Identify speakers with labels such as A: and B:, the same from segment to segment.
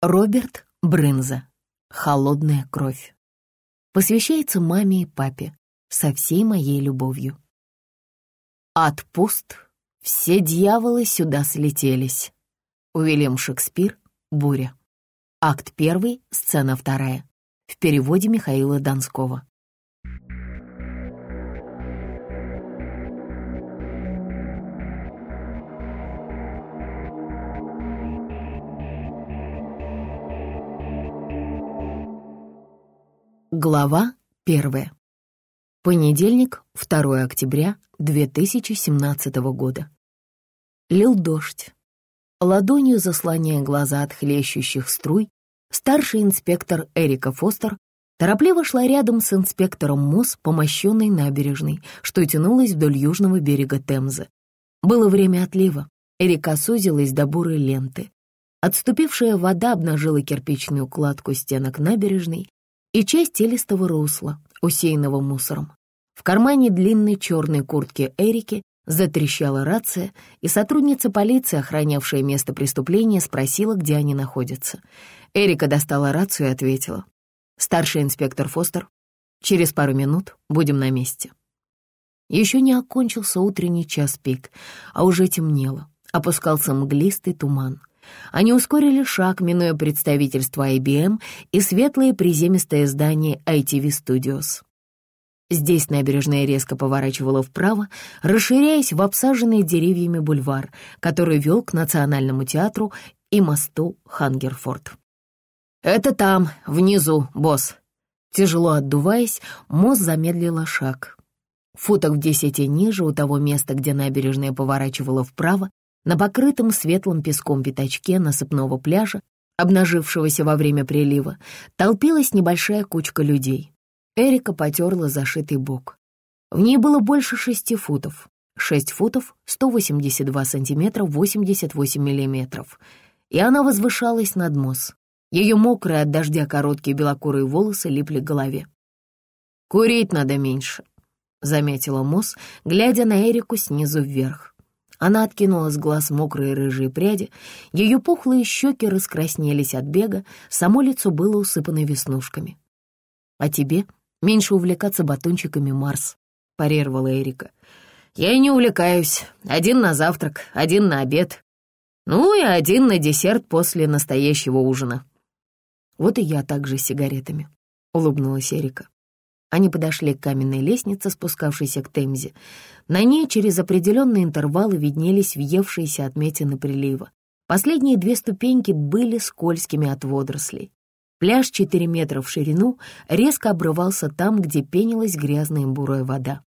A: Роберт Брынза. Холодная кровь. Посвящается маме и папе со всей моей любовью. Отпуст. Все дьяволы сюда слетелись. Уильям Шекспир. Буря. Акт первый, сцена вторая. В переводе Михаила Донского. Глава первая. Понедельник, 2 октября 2017 года. Лил дождь. Ладонью заслоняя глаза от хлещущих струй, старший инспектор Эрика Фостер торопливо шла рядом с инспектором МОЗ по мощенной набережной, что тянулась вдоль южного берега Темзы. Было время отлива, и река сузилась до бурой ленты. Отступившая вода обнажила кирпичную кладку стенок набережной, и часть телистого русла, усеянного мусором. В кармане длинной черной куртки Эрики затрещала рация, и сотрудница полиции, охранявшая место преступления, спросила, где они находятся. Эрика достала рацию и ответила. «Старший инспектор Фостер, через пару минут будем на месте». Еще не окончился утренний час пик, а уже темнело, опускался мглистый туман. Они ускорили шаг, минуя представительство IBM и светлое приземистое здание ITV Studios. Здесь набережная резко поворачивала вправо, расширяясь в обсаженный деревьями бульвар, который вел к Национальному театру и мосту Хангерфорд. «Это там, внизу, босс». Тяжело отдуваясь, мост замедлила шаг. Футок в десяти ниже, у того места, где набережная поворачивала вправо, на покрытом светлым песком пятачке насыпного пляжа, обнажившегося во время прилива, толпилась небольшая кучка людей. Эрика потерла зашитый бок. В ней было больше шести футов. Шесть футов, 182 сантиметра, 88 миллиметров. И она возвышалась над Мосс. Ее мокрые от дождя короткие белокурые волосы липли к голове. «Курить надо меньше», — заметила Мосс, глядя на Эрику снизу вверх. Она откинула с глаз мокрые рыжие пряди, ее пухлые щеки раскраснелись от бега, само лицо было усыпано веснушками. «А тебе меньше увлекаться батончиками Марс», — парировала Эрика. «Я и не увлекаюсь. Один на завтрак, один на обед. Ну и один на десерт после настоящего ужина». «Вот и я также с сигаретами», — улыбнулась Эрика. Они подошли к каменной лестнице, спускавшейся к Темзе. На ней через определенные интервалы виднелись въевшиеся отметины прилива. Последние две ступеньки были скользкими от водорослей. Пляж 4 метра в ширину резко обрывался там, где пенилась грязная бурая вода.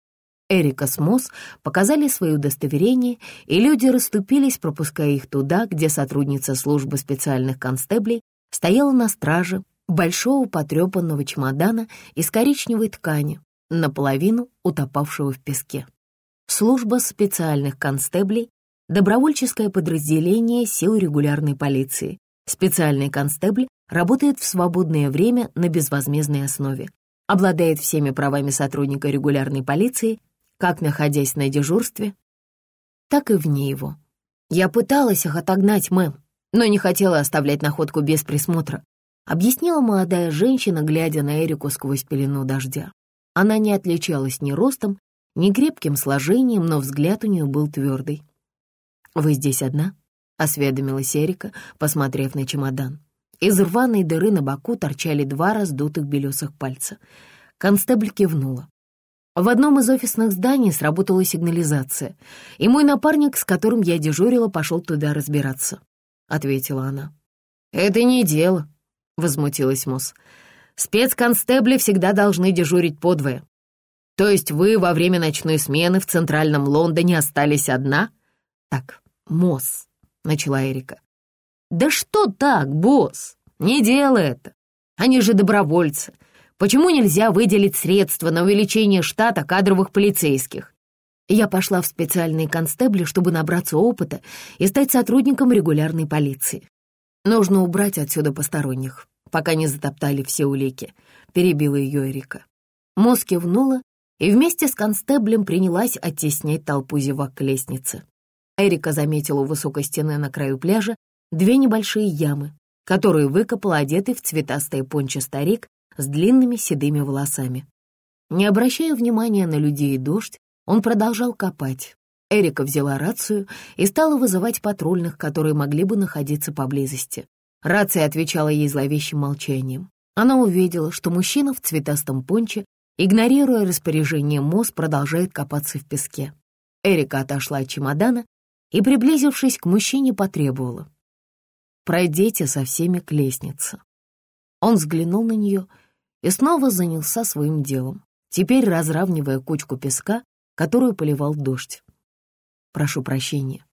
A: Эрика с Мосс показали свои удостоверения, и люди расступились, пропуская их туда, где сотрудница службы специальных констеблей стояла на страже большого потрепанного чемодана из коричневой ткани, наполовину утопавшего в песке. Служба специальных констеблей — добровольческое подразделение сил регулярной полиции. Специальный констебль работает в свободное время на безвозмездной основе, обладает всеми правами сотрудника регулярной полиции, как находясь на дежурстве, так и вне его. Я пыталась их отогнать, мэм, но не хотела оставлять находку без присмотра объяснила молодая женщина, глядя на Эрику сквозь пелену дождя. Она не отличалась ни ростом, ни крепким сложением, но взгляд у нее был твердый. «Вы здесь одна?» — осведомилась Эрика, посмотрев на чемодан. Из рваной дыры на боку торчали два раздутых белесых пальца. Констебль кивнула. В одном из офисных зданий сработала сигнализация, и мой напарник, с которым я дежурила, пошел туда разбираться, — ответила она. «Это не дело», — возмутилась Мосс. «Спецконстебли всегда должны дежурить подвое. То есть вы во время ночной смены в центральном Лондоне остались одна?» «Так, Мосс», — начала Эрика. «Да что так, босс? Не делай это. Они же добровольцы. Почему нельзя выделить средства на увеличение штата кадровых полицейских? Я пошла в специальные констебли, чтобы набраться опыта и стать сотрудником регулярной полиции. Нужно убрать отсюда посторонних, пока не затоптали все улики», — перебила ее Эрика. Мосс кивнула и вместе с констеблем принялась оттеснять толпу зевак к лестнице. Эрика заметила у высокой стены на краю пляжа две небольшие ямы. который выкопал одетый в цветастое пончо старик с длинными седыми волосами. Не обращая внимания на людей и дождь, он продолжал копать. Эрика взяла рацию и стала вызывать патрульных, которые могли бы находиться поблизости. Рация отвечала ей зловещим молчанием. Она увидела, что мужчина в цветастом понче, игнорируя распоряжение МОЗ, продолжает копаться в песке. Эрика отошла от чемодана и, приблизившись к мужчине, потребовала. «Пройдите со всеми к лестнице». Он взглянул на нее и снова занялся своим делом, теперь разравнивая кучку песка, которую поливал дождь. «Прошу прощения,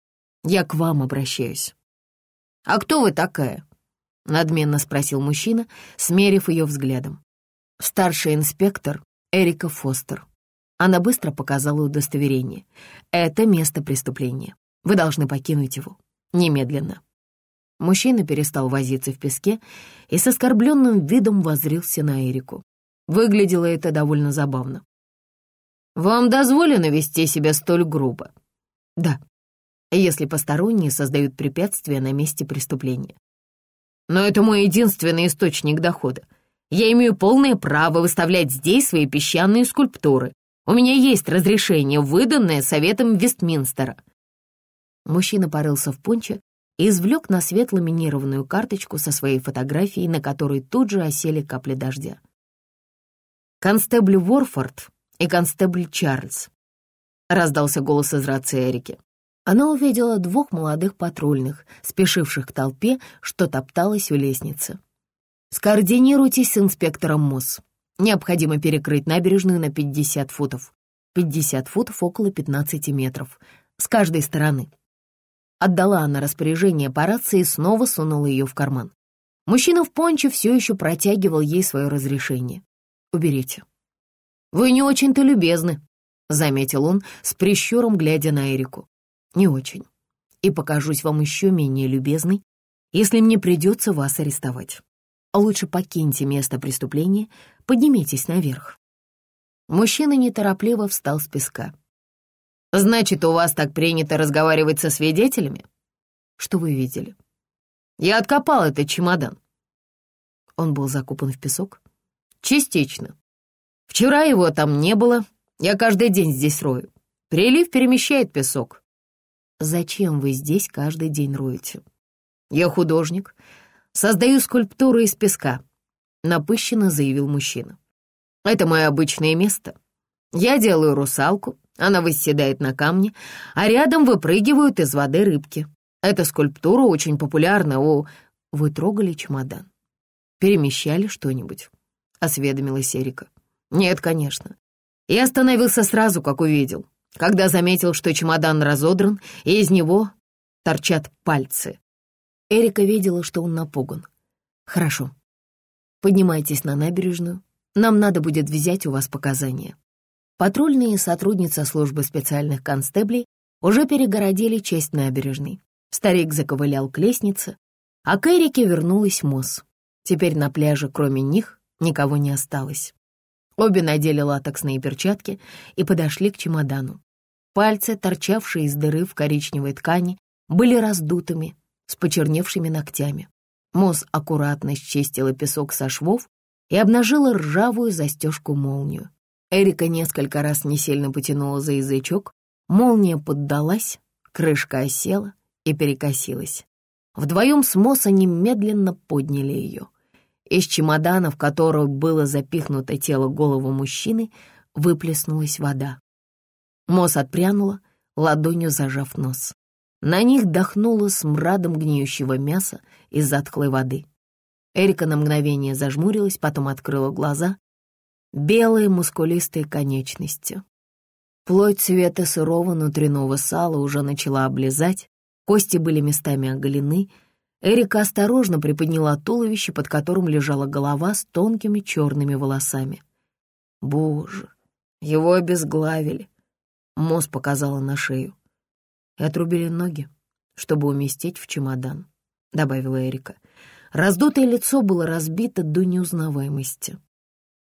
A: я к вам обращаюсь». «А кто вы такая?» — надменно спросил мужчина, смерив ее взглядом. «Старший инспектор Эрика Фостер». Она быстро показала удостоверение. «Это место преступления. Вы должны покинуть его. Немедленно». Мужчина перестал возиться в песке и с оскорбленным видом возрился на Эрику. Выглядело это довольно забавно. «Вам дозволено вести себя столь грубо?» «Да, если посторонние создают препятствия на месте преступления. Но это мой единственный источник дохода. Я имею полное право выставлять здесь свои песчаные скульптуры. У меня есть разрешение, выданное Советом Вестминстера». Мужчина порылся в понче и извлек на свет ламинированную карточку со своей фотографией, на которой тут же осели капли дождя. «Констебль Ворфорд и констебль Чарльз», — раздался голос из рации Эрики. Она увидела двух молодых патрульных, спешивших к толпе, что топталась у лестницы. «Скоординируйтесь с инспектором МОЗ. Необходимо перекрыть набережную на 50 футов. 50 футов около 15 метров. С каждой стороны». Отдала она распоряжение по рации и снова сунула ее в карман. Мужчина в понче все еще протягивал ей свое разрешение. «Уберите». «Вы не очень-то любезны», — заметил он, с прищуром глядя на Эрику не очень. И покажусь вам еще менее любезной, если мне придется вас арестовать. Лучше покиньте место преступления, поднимитесь наверх». Мужчина неторопливо встал с песка. «Значит, у вас так принято разговаривать со свидетелями?» «Что вы видели?» «Я откопал этот чемодан». Он был закопан в песок? «Частично. Вчера его там не было. Я каждый день здесь рою. Прилив перемещает песок. Зачем вы здесь каждый день роете? Я художник, создаю скульптуры из песка, напыщенно заявил мужчина. Это мое обычное место. Я делаю русалку, она восседает на камне, а рядом выпрыгивают из воды рыбки. Эта скульптура очень популярна у... Вы трогали чемодан? Перемещали что-нибудь? Осведомилась Эрика. Нет, конечно. Я остановился сразу, как увидел когда заметил, что чемодан разодран, и из него торчат пальцы. Эрика видела, что он напуган. «Хорошо. Поднимайтесь на набережную. Нам надо будет взять у вас показания». Патрульные сотрудницы службы специальных констеблей уже перегородили часть набережной. Старик заковылял к лестнице, а к Эрике вернулась Мосс. Теперь на пляже, кроме них, никого не осталось. Обе надели латексные перчатки и подошли к чемодану. Пальцы, торчавшие из дыры в коричневой ткани, были раздутыми, с почерневшими ногтями. Моз аккуратно счистила песок со швов и обнажила ржавую застежку-молнию. Эрика несколько раз не сильно потянула за язычок, молния поддалась, крышка осела и перекосилась. Вдвоем с Мосса немедленно подняли ее. Из чемодана, в который было запихнуто тело головы мужчины, выплеснулась вода. Мосс отпрянула, ладонью зажав нос. На них дохнуло смрадом гниющего мяса из затхлой воды. Эрика на мгновение зажмурилась, потом открыла глаза. Белые мускулистые конечности. Плоть цвета сырого внутреннего сала уже начала облизать, кости были местами оголены. Эрика осторожно приподняла туловище, под которым лежала голова с тонкими черными волосами. Боже, его обезглавили. Моз показала на шею. И отрубили ноги, чтобы уместить в чемодан, добавила Эрика. Раздутое лицо было разбито до неузнаваемости.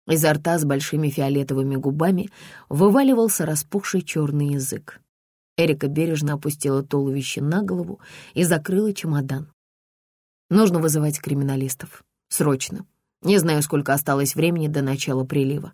A: Изо рта с большими фиолетовыми губами вываливался распухший черный язык. Эрика бережно опустила туловище на голову и закрыла чемодан. Нужно вызывать криминалистов. Срочно. Не знаю, сколько осталось времени до начала прилива.